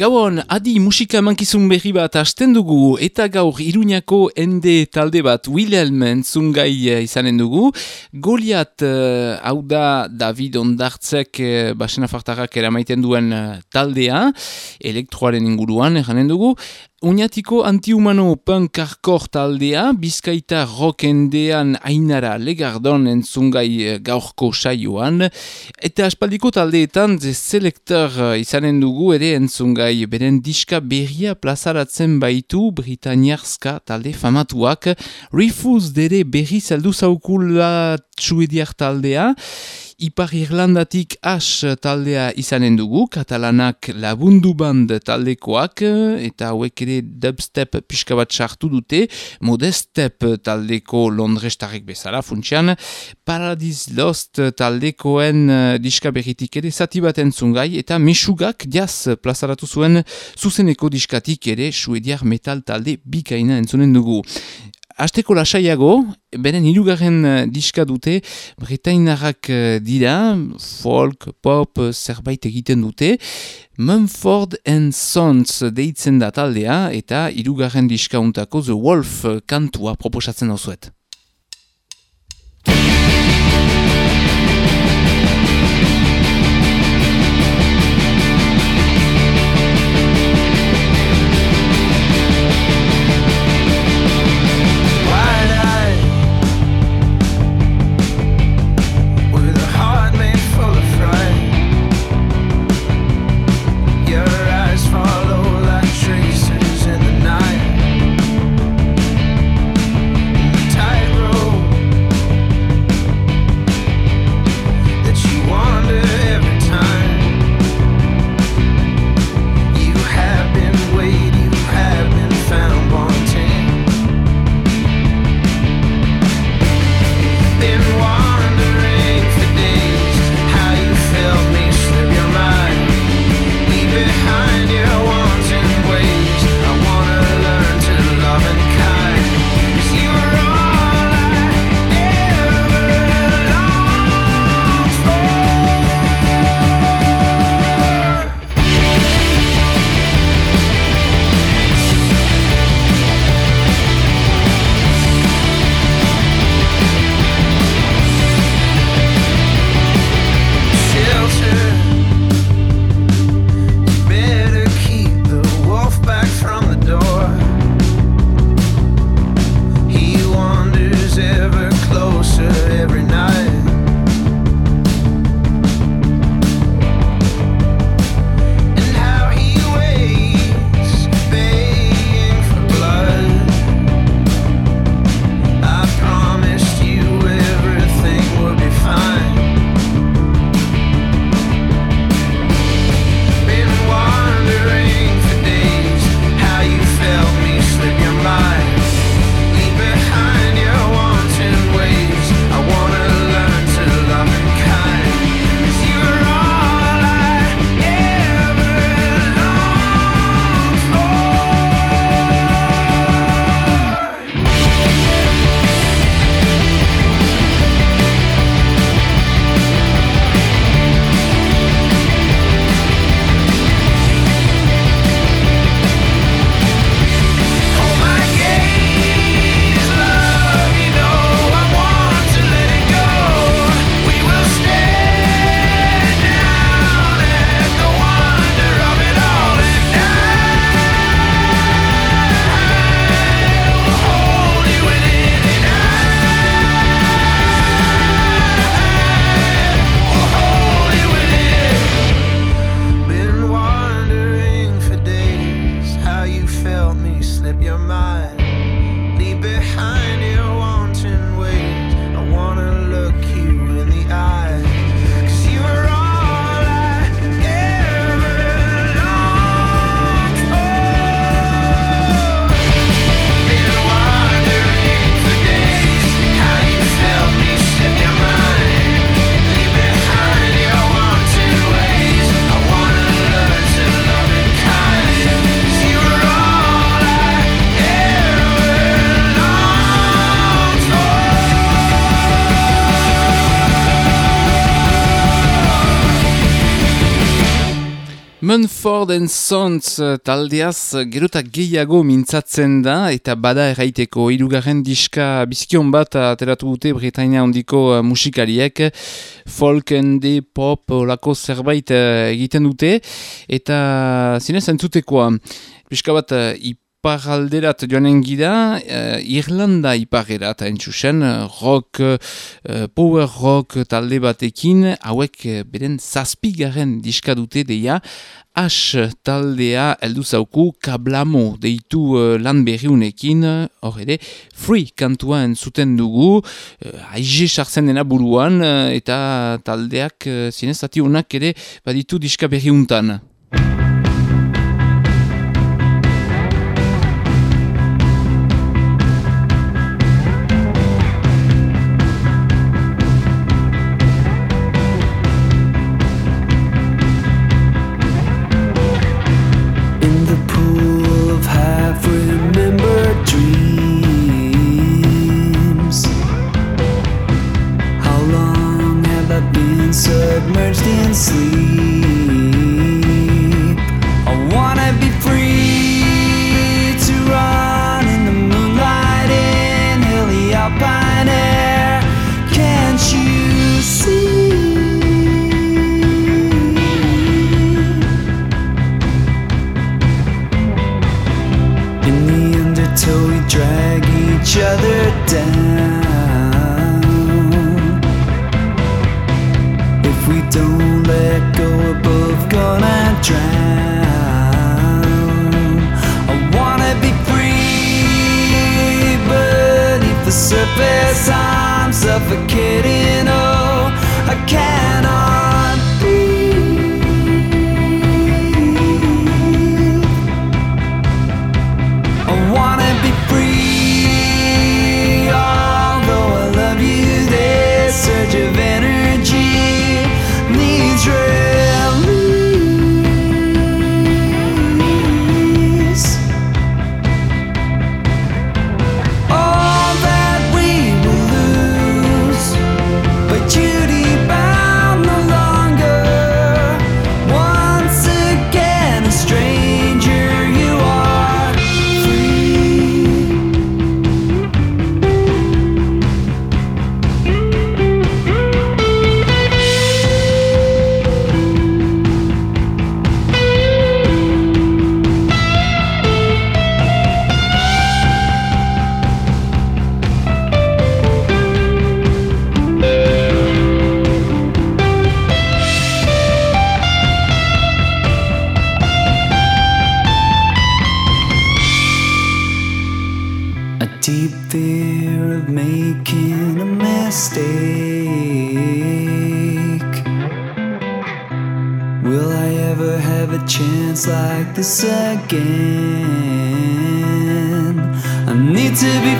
Gauan, adi musika mankizun berri bat hasten dugu eta gaur Iruñako ende talde bat Wilhelm zungai eh, izanen dugu. Goliat uh, hau da David Ondartzek uh, basena fartarrak eramaiten duen uh, taldea, elektroaren inguruan eranen dugu. Oñatiko antihumano punk hardcore taldea, bizkaita rockendean ainara legardon entzungai gaurko saioan, eta aspaldiko taldeetan ze selektor izanen dugu ere entzungai. Beren diska berria plazaratzen baitu Britanniarska talde famatuak, Refuse dere berri zeldu zaukula txuediak taldea, Ipar Irlandatik as taldea izanen dugu, katalanak labundu band taldekoak, eta hauek ere dubstep pixka bat sartu dute, modestep taldeko londrestarek bezala funtsian, Paradise Lost taldekoen uh, diska berritik ere zati bat entzungai, eta mesugak jaz plazaratu zuen zuzeneko diskatik ere suediar metal talde bikaina entzunen dugu. Azteko lasaiago, beren hirugarren diska dute, bretainarrak dira, folk, pop, zerbait egiten dute, Mumford and Sons deitzen da taldea, eta hirugarren diska untako The Wolf kantua proposatzen dauzuet. Munford and Sons eh, taldeaz gerotak gehiago mintzatzen da eta bada erraiteko. Irugarren diska bizkion bat ateratu dute Britainia ondiko eh, musikariek. Folk and pop olako zerbait eh, egiten dute. Eta zinez entzutekoa? Piska bat iparalderat joanen gira, uh, Irlanda iparerat entzusen, rock, uh, power rock talde batekin, hauek beren zazpigaren diska dute deia, As taldea heldu zauku kablamo deitu uh, lan berriunekin, hor ere, free kantua entzuten dugu, uh, aize sartzen dena buruan, eta taldeak uh, zinez ati honak ere baditu diska berriuntan. the surface. I'm suffocating, oh, I can't this again. I need to be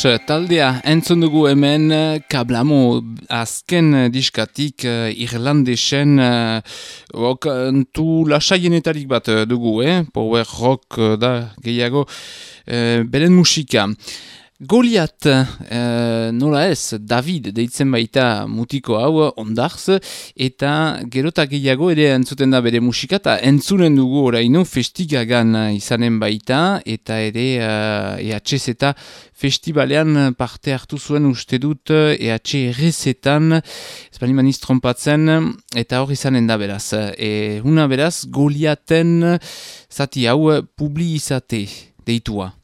taldea entzun dugu hemen kablamo azken diskatik uh, irlandesen uh, tu lasaienetarik bat dugu, eh? power rock da gehiago uh, beren musika. Goliat, uh, nola ez, David deitzen baita mutiko hau ondarz, eta gerota gehiago ere entzuten da bere musika, eta entzunen dugu oraino festigagan izanen baita, eta ere uh, EHZ eta festivalean parte hartu zuen uste dut EH errezetan, ez bani maniz trompatzen, eta hor izanen da beraz. E, una beraz, Goliaten zati hau publi izate deitua.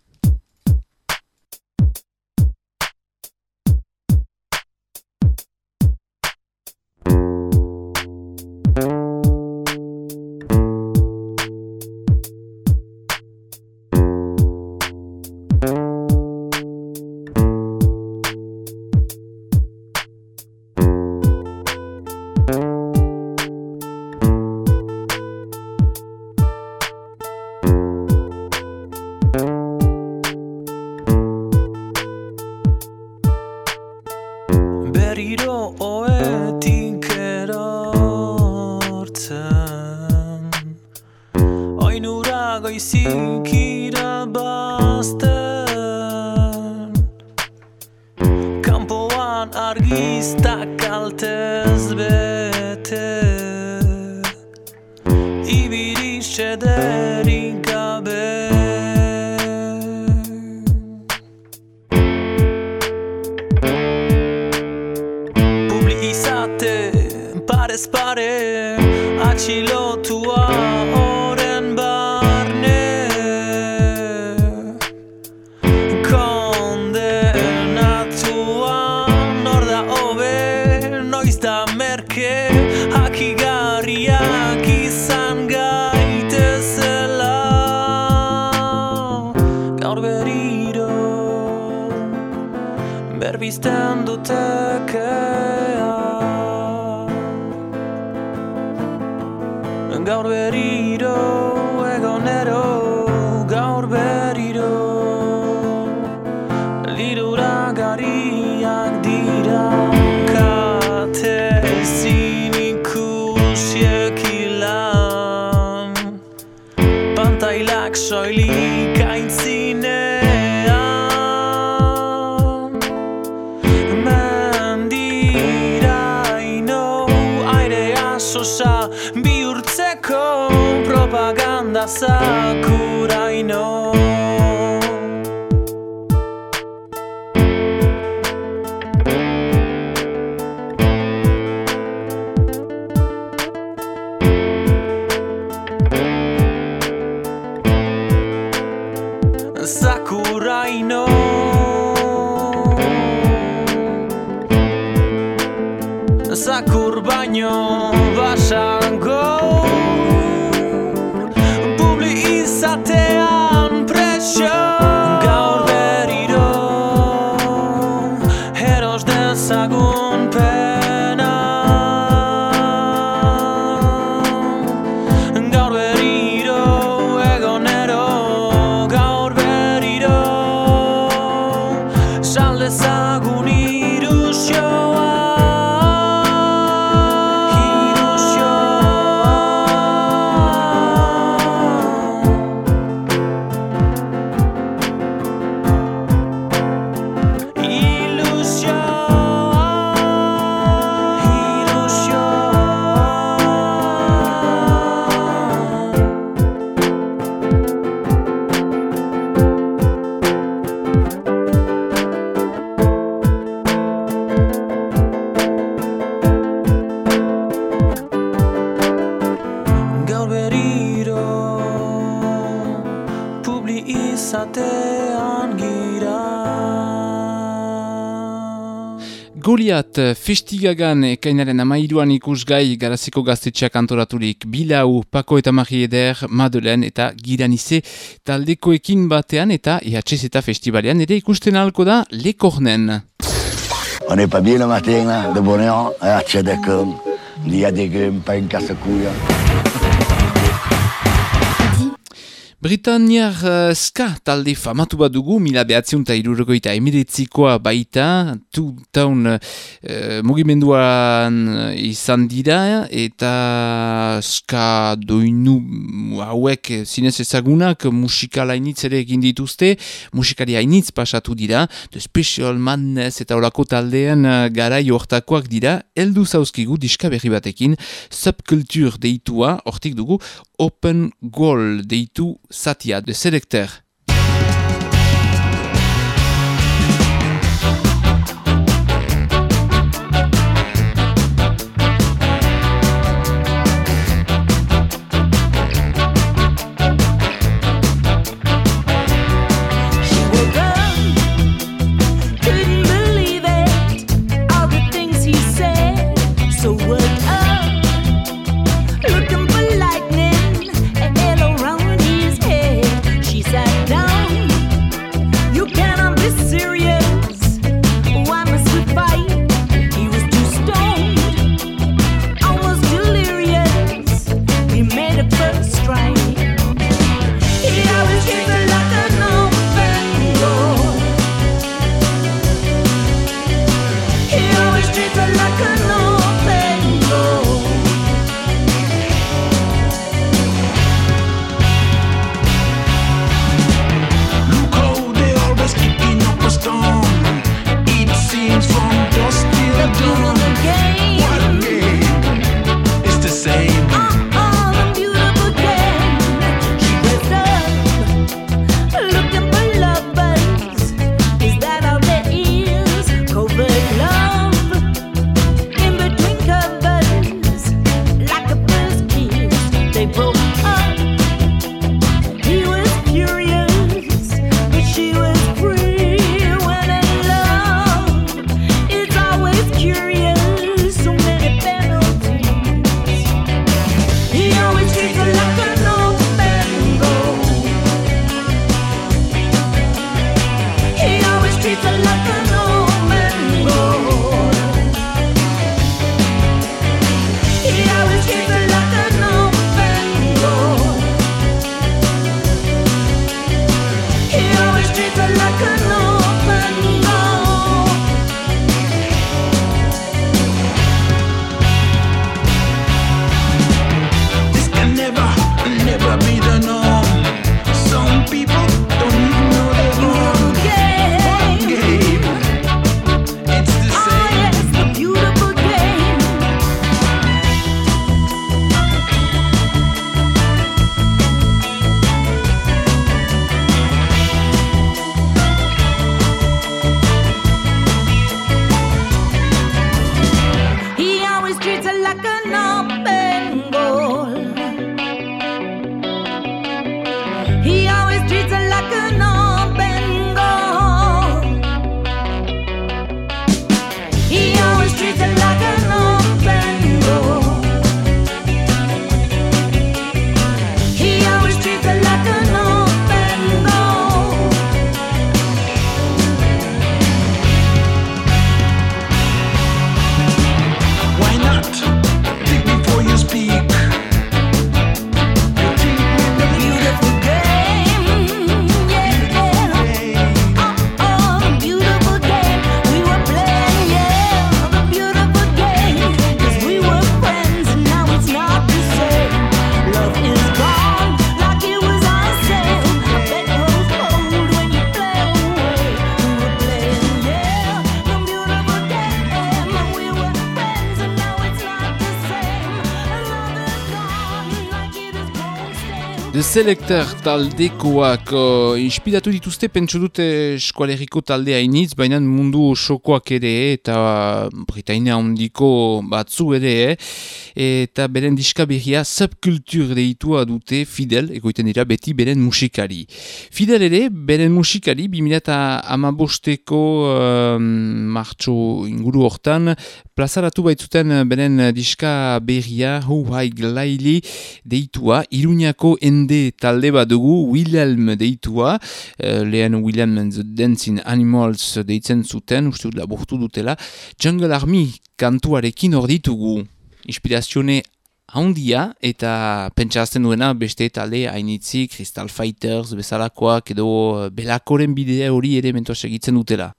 rasaku Goliat festigagan ekainaren amairuan ikusgai garaziko gaztetxeak antoraturik Bilau, Pako eta Mari Eder, Madelen eta Giranize taldekoekin batean eta IHS eta festivalean ere ikusten halko da Lekornen. On n'est pas bien le matin, de bonheur, à Tchadakam. Il y a des grumes, pas une casse-couille. Britaniar uh, ska talde famatu bat dugu, mila behatziun eta emiretzikoa baita, tu uh, mugimenduan izan dira, eta ska doinu hauek zinez ezagunak hainitz ere egin dituzte, musikari hainitz pasatu dira, The Special Madness eta olako taldean uh, gara jortakoak dira, eldu zauzkigu diska berri batekin, subkultur deitua, hortik dugu, Open Goal deitu Satya de sélecteur. Select Selector taldekoak uh, inspiratu dituzte pentsu dute eskualeriko taldea iniz, baina mundu osokoak ere eta Britainia handiko batzu ere, eh? eta beren diska berria subkultur deitua dute Fidel, egoiten dira beti beren musikari. Fidel ere, beren musikari, 2008ko um, martxo inguru hortan, plazaratu baitzuten beren diska berria, Who I Glaili, deitua, Iruñako ende talde bat dugu, Wilhelm deitua, eh, lehen Wilhelm and the Dancing Animals deitzen zuten, uste dut laburtu dutela, Jungle Army kantuarekin hor ditugu. Inspirazione haundia eta pentsazten duena beste talde hainitzi Crystal Fighters bezalakoak edo belakoren bidea hori ere mentoa segitzen dutela.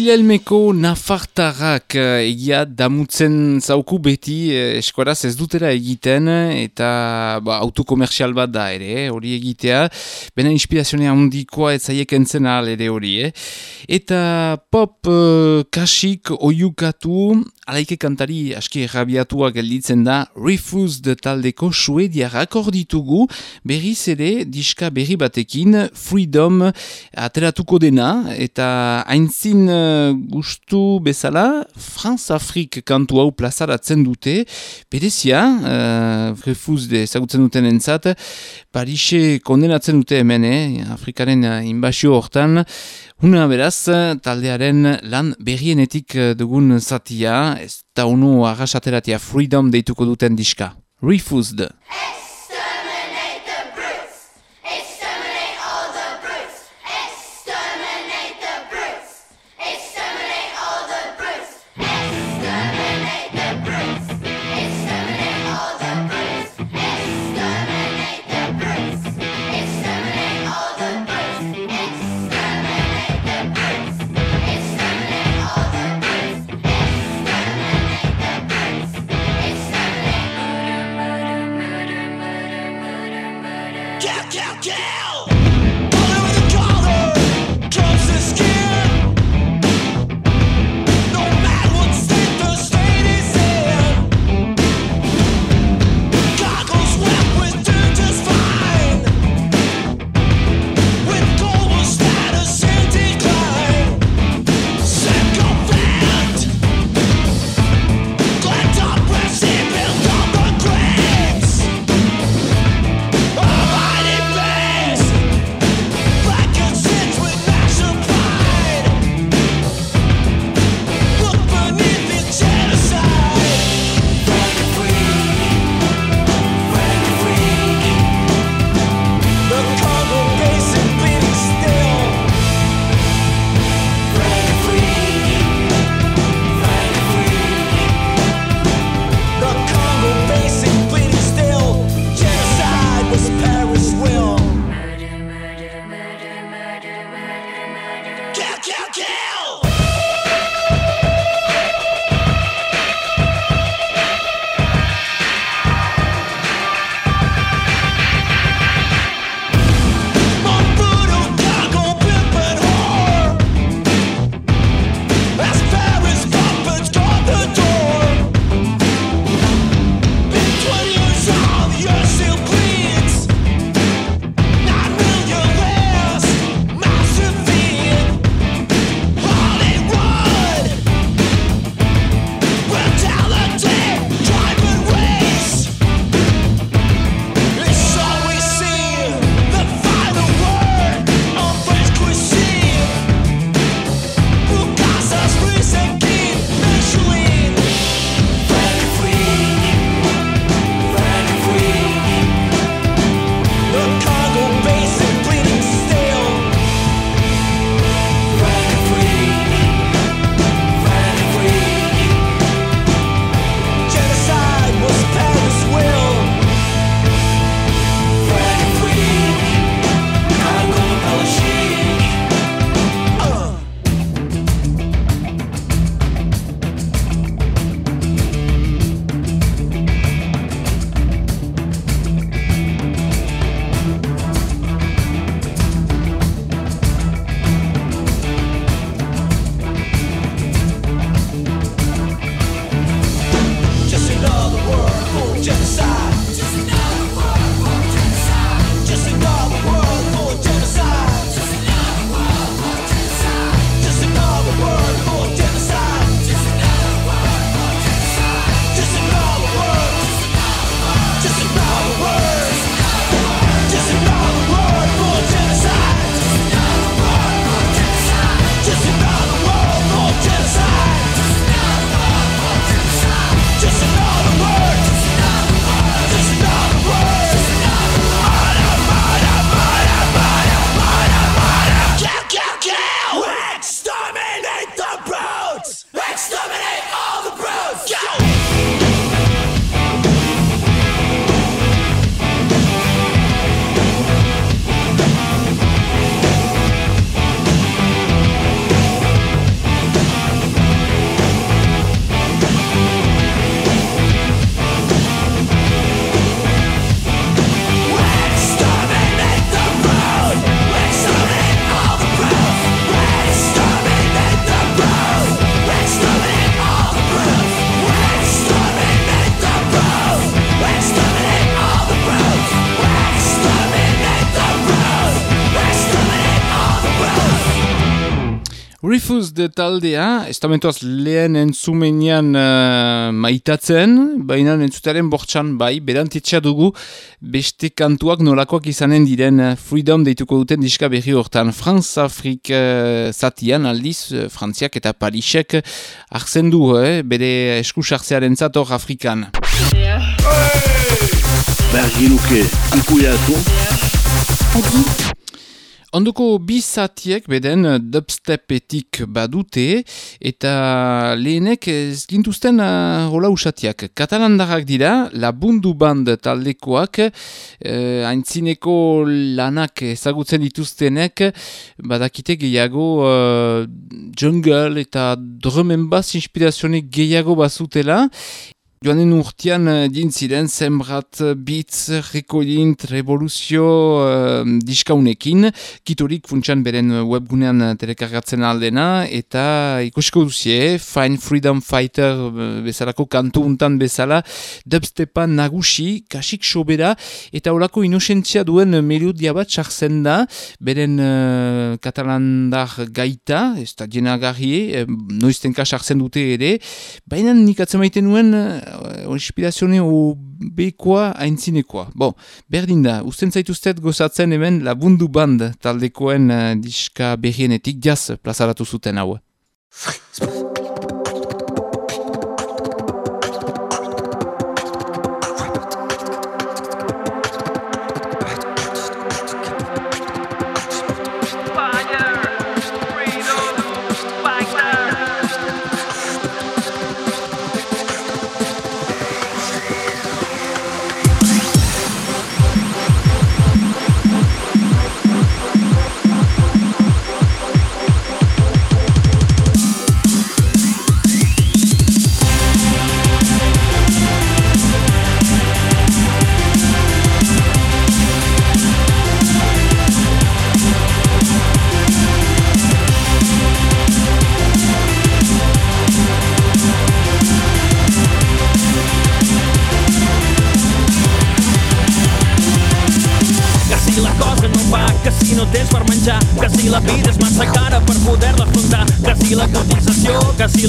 Wilhelmeko Nafartarrak eh, egia damutzen zauku beti eh, eskoraz ez dutera egiten eta ba, autokomerzial bat da ere, hori egitea. Bena inspirazionea handikoa ez zaiek entzen ere hori, eh? Eta pop eh, kasik oiukatu, alaike kantari aski errabiatua gelditzen da, Refused taldeko suediak akorditugu, berriz ere diska berri batekin, Freedom ateratuko dena, eta haintzin gustu bezala, France-Afrik kantu hau plazaratzen dute, berezia, uh, Refused ezagutzen duten entzat, Parise kondenatzen dute hemen, eh, Afrikaren inbasio hortan, Una beraz, taldearen lan berrienetik eh, dugun zatia, ez da unu arrasateratia Freedom deituko duten diska. Refused. Blues de taldea, estamentuaz lehen entzumenean uh, maitatzen, baina entzutearen bortxan bai, berantitxea dugu beste kantuak nolakoak izanen diren eh, Freedom deituko duten diska berri hortan. Franz Afrik uh, zatian aldiz, uh, Frantziak eta Parisek hartzen du, eh? bere eskusartzearen zator Afrikan. Yeah. Hey! Berginuke, ikuleatu. Yeah. Adi. Ondoko bi zatiek beden eh, dubstepetik badute eta lehenek ez gintuzten uh, usatiak. Katalandarrak dira, labundu band taldekoak, eh, aintzineko lanak ezagutzen dituztenek, badakite gehiago uh, jungle eta drumen baz inspirazionek gehiago bazutela Joanen urtean dintziren zenbrat uh, Beats, Rekolint, Revoluzio uh, diskaunekin, kitorik funtsan beren webgunean telekargatzen aldena, eta ikusiko duzie, Fine Freedom Fighter bezalako kantu untan bezala, dubstepa nagusi, kasik sobera, eta horako inosentzia duen melodia bat sartzen da, beren uh, katalandar gaita, ez da jenagarrie, uh, noiztenka sartzen dute ere, baina nik atzemaiten nuen inspirazione bekoa aintzinekoa. Bo, berdin da, usten zaituztet gozatzen hemen labundu band taldekoen uh, diska berrienetik jaz plazaratu zuten hau.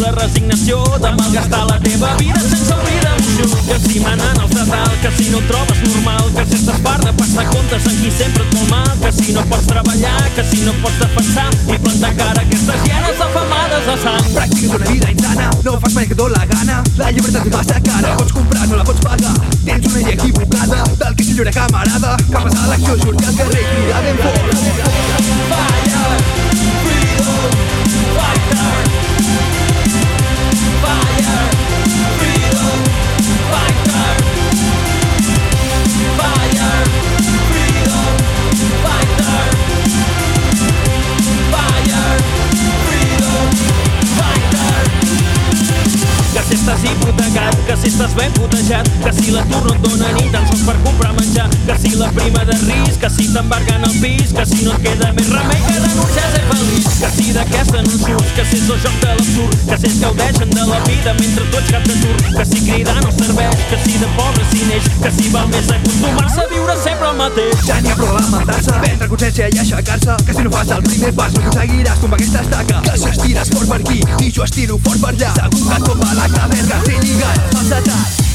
La resignació de malgastar la teva vida sense d'emoció, que si manen els de dalt, que si no ho trobes normal, que si estàs part de passar comptes amb qui sempre et vol mal, que si no pots treballar, que si no pots defensar i plantar cara a aquestes hienes afamades a sang. Practiques una vida insana, no fas mai que et la gana. La llibertat és massa cara, pots comprar, no la pots pagar. Tens una llei equivocada, del que s'allura camarada. Que passa l'acció, surti al carrer i crida ben fort Fire, si estàs ben putejat, que si l'atur no et dona ni tan sols per comprar menjar, que si la prima de risc, que si t'embarguen el pis, que si no et queda més remei que denunciar ser feliç, que si d'aquesta no surts, que si és el joc de l'absurd, que si es gaudeixen de la vida mentre tu ets cap de tur, que si cridar no serveix, que si de pobre s'hi neix, que si val més acostumar-se a viure sempre el mateix. Ja n'hi ha prou lamentar-se, prendre consciència i aixecar-se. Que si no fas el primer pas no aconseguiràs com aquesta estaca. Que si estires fort per aquí i jo estiro fort per allà. Segur que et tomba la caverna, té lligat Satay.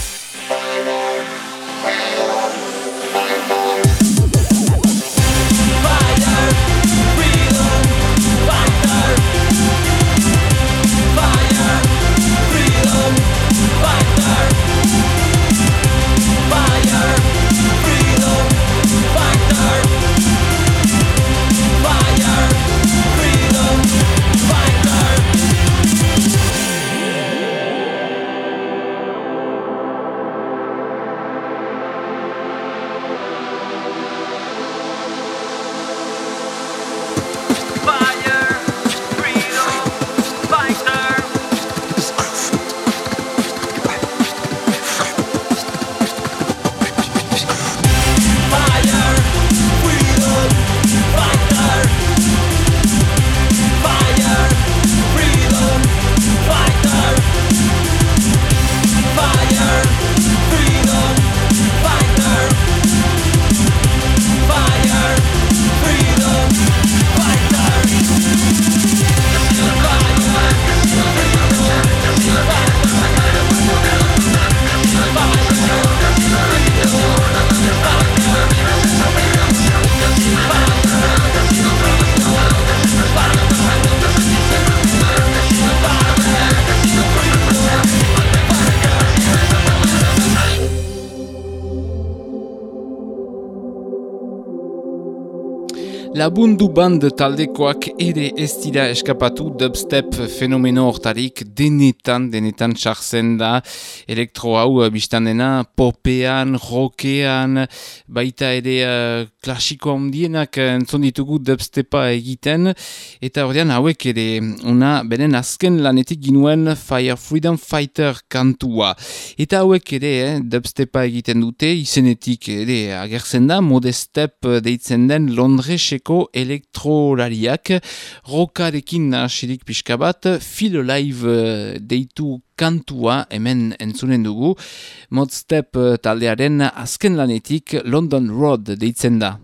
Labundu band taldekoak ere ez dira eskapatu dubstep fenomeno hortarik denetan, denetan sartzen da elektro hau eh, biztan dena popean, rockean, baita ere uh, klasiko handienak eh, entzun ditugu dubstepa egiten eta ordean hauek ere una beren azken lanetik ginuen Fire Freedom Fighter kantua. Eta hauek ere eh, dubstepa egiten dute izenetik ere agertzen da modestep deitzen den Londreseko elektrolariak rokarekin nahasirik pixka bat Feel Alive eh, deitu kantua hemen entzunen dugu modstep eh, taldearen azken lanetik London Road deitzen da.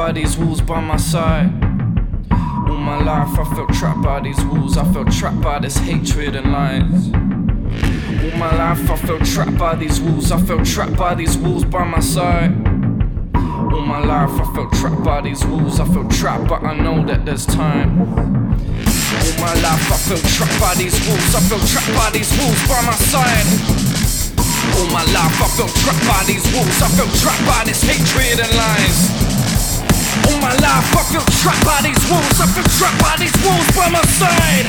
By these walls by my side. All my life I felt trapped by these walls. I felt trapped by this hatred and lies. All my life I felt trapped by these walls. I felt trapped by these walls by my side. All my life I felt trapped by these walls. I felt trapped, but I know that there's time. All my life I felt trapped by these walls. I felt trapped by these walls by my side. All my life I felt trapped by these walls. I felt trapped by this hatred and lies. All my life I felt trapped by these walls. I felt trapped by these walls by my side.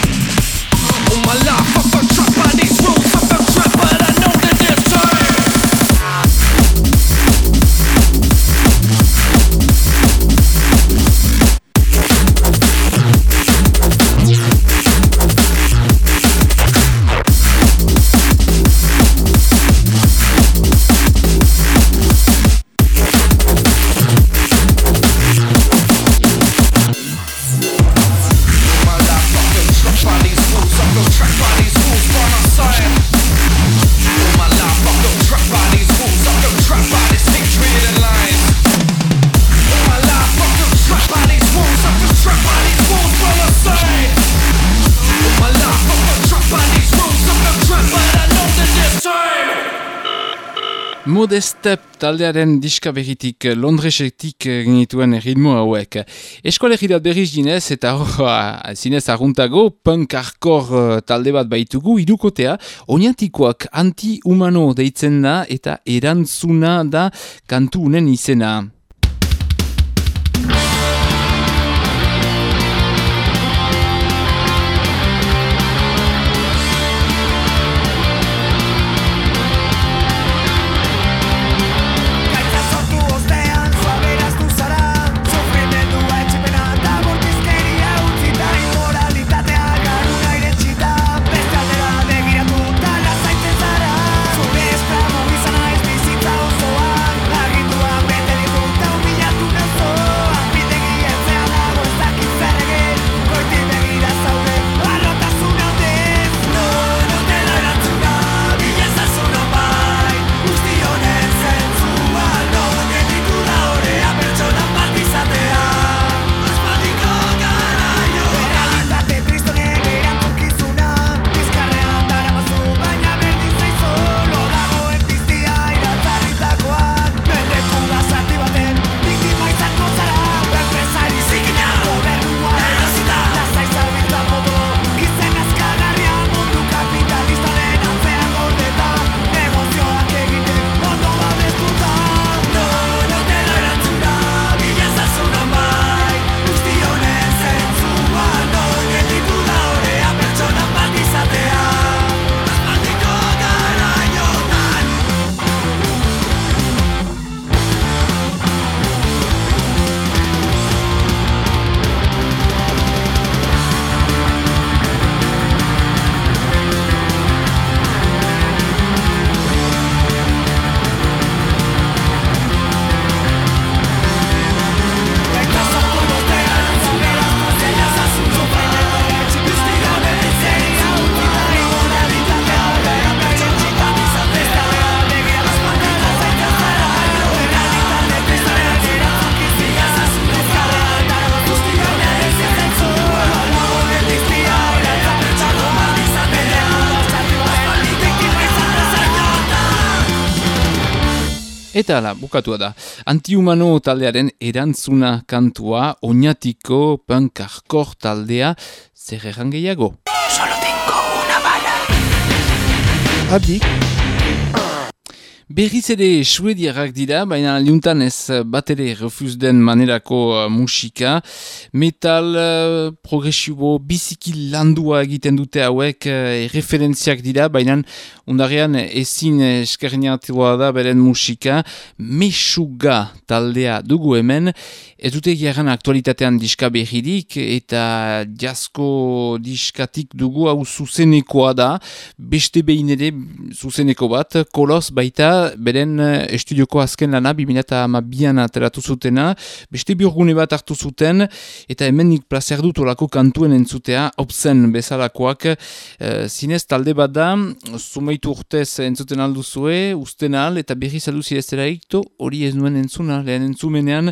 All my life I felt trapped by these walls. Modestep taldearen diska berritik eh, Londresetik eh, genituen ritmo hauek. Eskolegirat berriz ginez eta hor ah, zinez arruntago punk hardcore eh, talde bat baitugu irukotea oinatikoak anti-humano deitzen da eta erantzuna da kantu unen izena. Eta ala, bukatua da. Antihumano taldearen erantzuna kantua, oinatiko punk hardcore taldea, zer erran gehiago? Adik, Berriz ere suediarrak dira, baina liuntan ez bat ere refuz den manerako uh, musika. Metal, uh, progresibo, biziki landua egiten dute hauek uh, referentziak dira, baina undarean ezin eskerniatua da beren musika. Mesuga taldea dugu hemen, ez dute garen aktualitatean diska berririk eta jasko diskatik dugu hau zuzenekoa da, beste behin ere zuzeneko bat, kolos baita beren eh, estudioko azken lana, 2008an ateratu zutena, beste biurgune bat hartu zuten, eta hemen nik plazer dut olako kantuen entzutea, opzen bezalakoak, eh, zinez talde bat da, zumeitu urtez entzuten alduzue, usten al, eta berriz zirezera ikto, hori ez nuen entzuna, lehen entzumenean,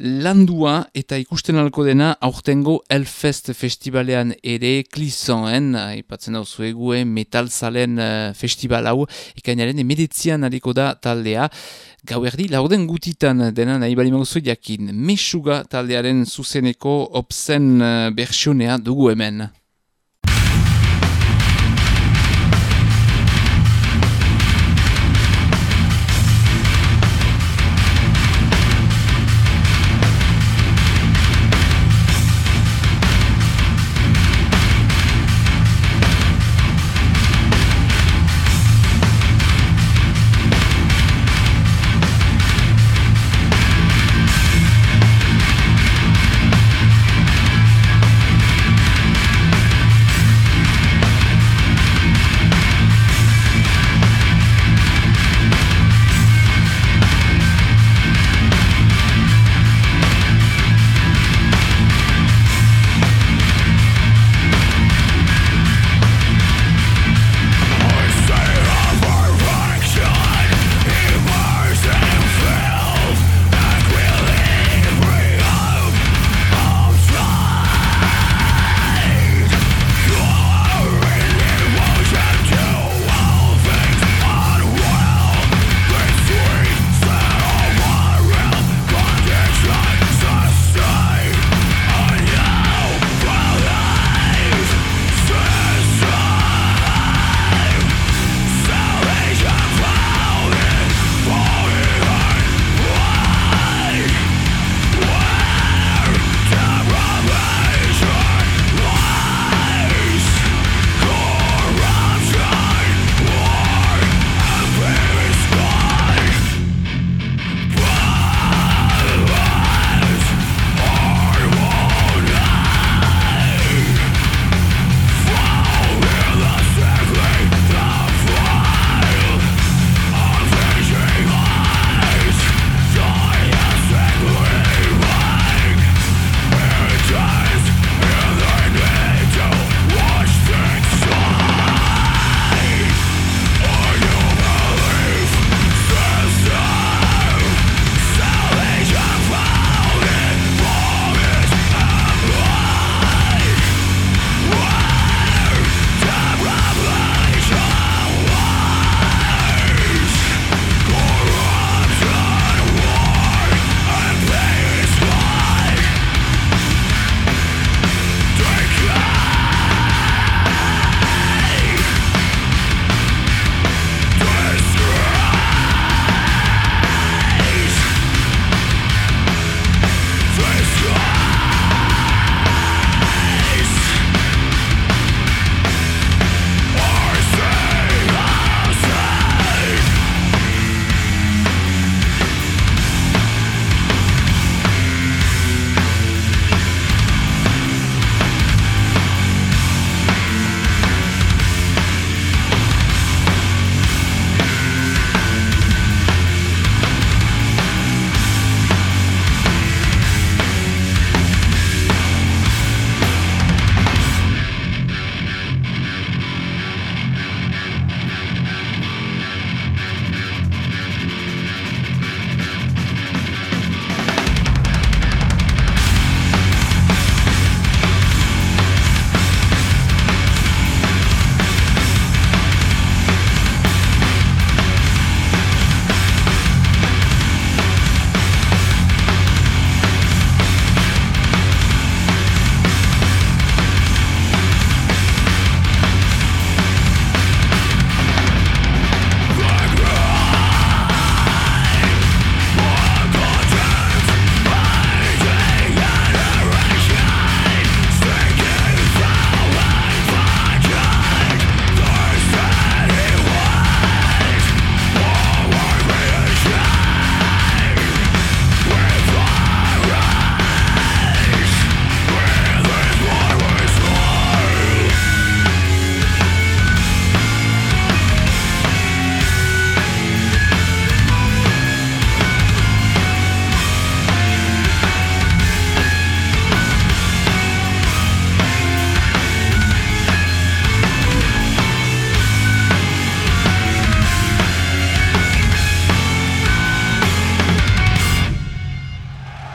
landua eta ikusten alko dena aurtengo Elfest festivalean ere Clissonen, ipatzen hau zuegue metalzalen uh, festival hau, ekainaren emeretzian aliko da taldea, gau erdi lauden gutitan dena nahi bali jakin, mesuga taldearen zuzeneko opzen uh, bersionea dugu hemen.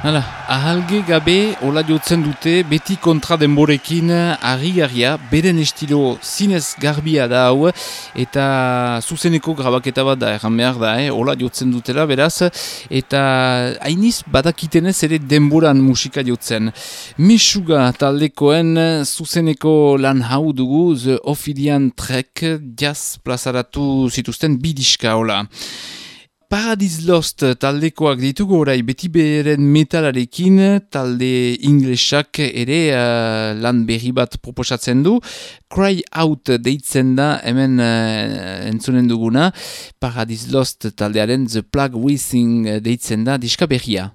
Hala, ahalge gabe hola jotzen dute beti kontra denborekin harri-garria, beren estilo zinez garbia da hau eta zuzeneko grabaketa bat da erran behar da, eh? hola jotzen dutela beraz eta hainiz badakitenez ere denboran musika jotzen. Misuga taldekoen zuzeneko lan hau dugu The Ophidian Trek jazz plazaratu zituzten bidiska hola. Paradise Lost taldekoak ditugu orai beti beren metalarekin talde inglesak ere uh, lan berri bat proposatzen du. Cry Out deitzen da hemen uh, entzunen duguna. Paradise Lost taldearen The Plug Wishing deitzen da diska berria.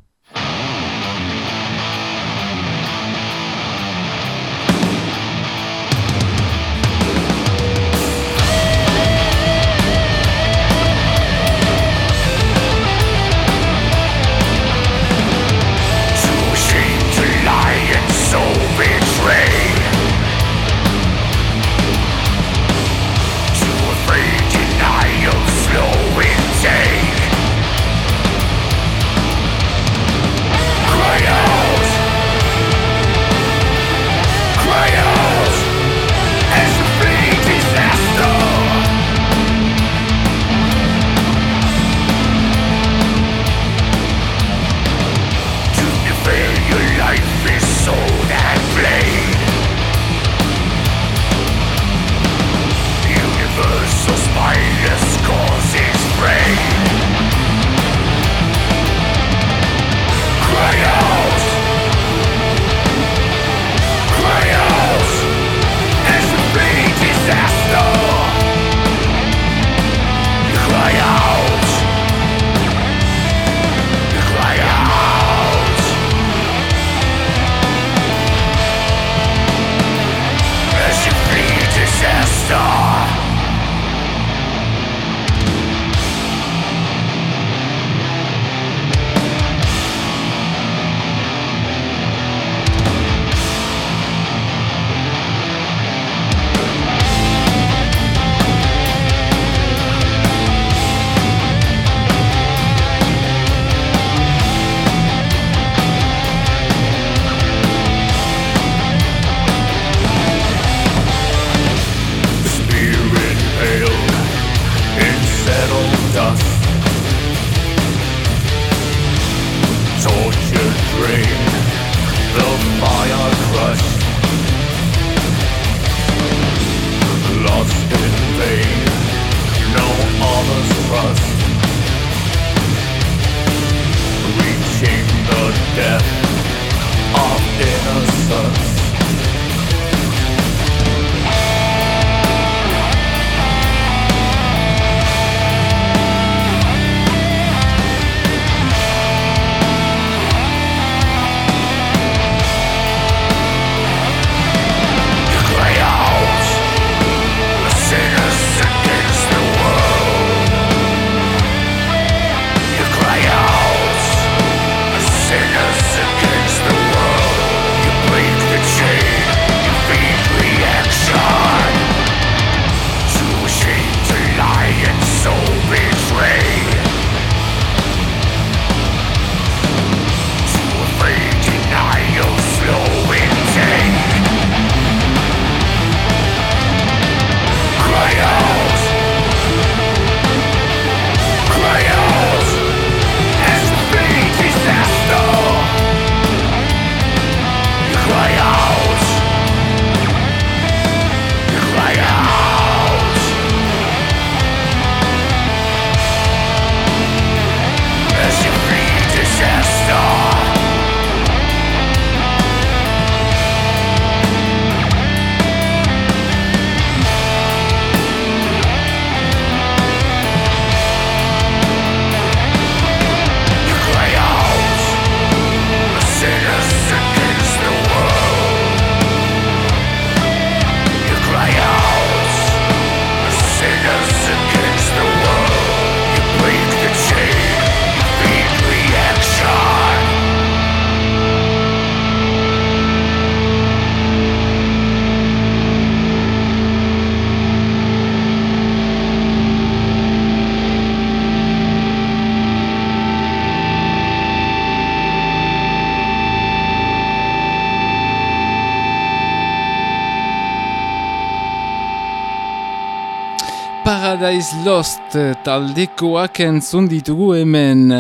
Paradise Lost eh, taldekoak entzun ditugu hemen.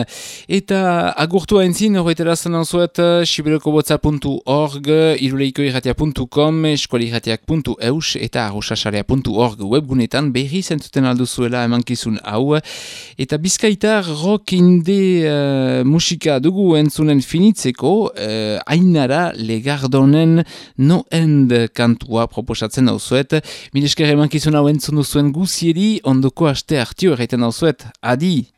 Eta agurtua entzin horretara zanan zuet eh, siberoko botza.org, iruleiko eskualirratiak.eus eta arrosasarea.org webgunetan berri zentuten alduzuela emankizun hau. Eta bizkaitar rock inde uh, eh, musika dugu entzunen finitzeko, uh, ainara legardonen no end kantua proposatzen dauzuet. Milesker emankizun hau entzun duzuen guzieri, ondoko aste hartio erraiten dauzuet. Adi!